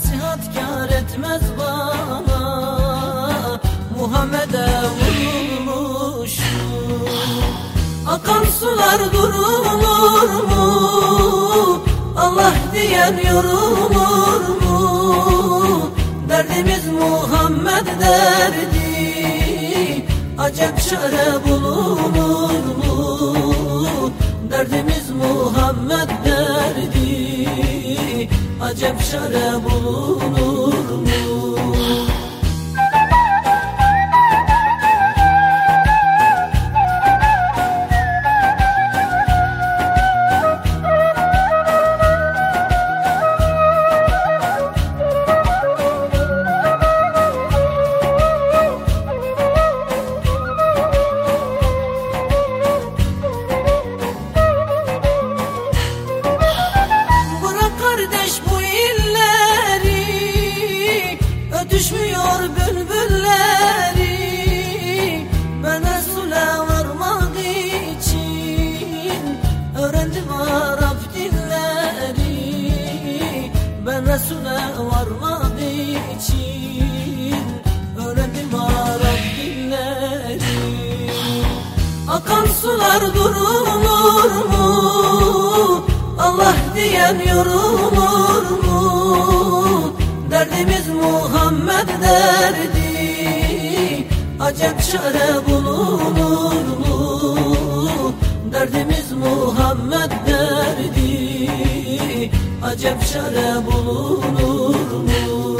Nasihat kar etmez bana Muhammed'e vurulmuşum Akan sular durulur mu? Allah diyen yorulur mu? Derdimiz Muhammed derdi Acep çare bulunur mu? Derdimiz Muhammed derdi Acep çare bulunur Resul'e varmak için Öğrendim Arap dilleri Akan sular durulur mu? Allah diyen yorulur mu? Derdimiz Muhammed derdi Acep çare bulunur mu? Derdimiz Muhammed derdi Acep çare bulunur mu?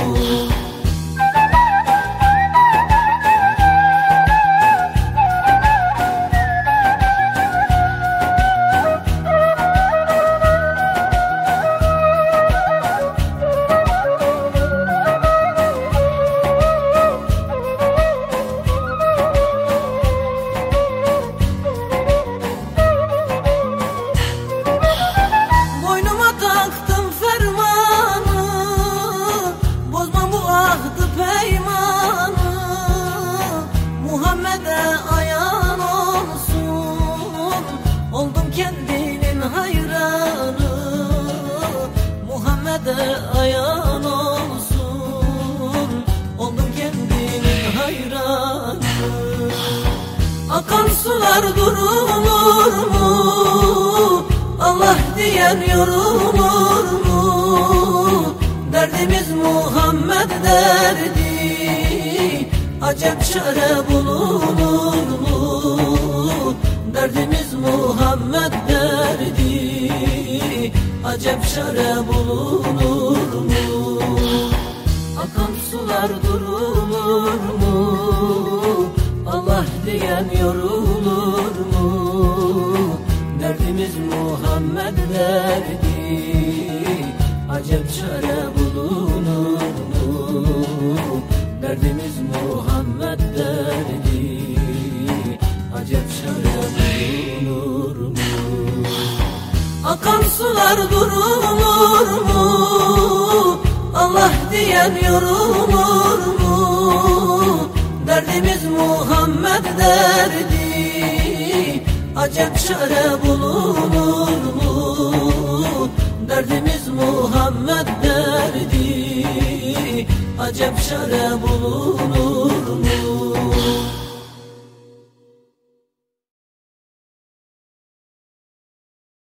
Muhammed'e ayan olsun. Oldum kendinin hayranı. Muhammed'e ayan olsun. Oldum kendinin hayranı. Akan sular durulur mu? Allah diyen yorulur mu? Derdimiz Muhammed derdi Acep çare bulunur mu? Derdimiz Muhammed derdi Acep çare bulunur mu? Akan sular durulur mu? Allah diyen yorulur mu? Derdimiz Muhammed derdi Acep çare bulunur mu? Derdimiz Sular durulur mu? Allah diyen yorulur mu? Derdimiz Muhammed derdi Acep çare bulunur mu? Derdimiz Muhammed derdi Acep çare bulunur mu?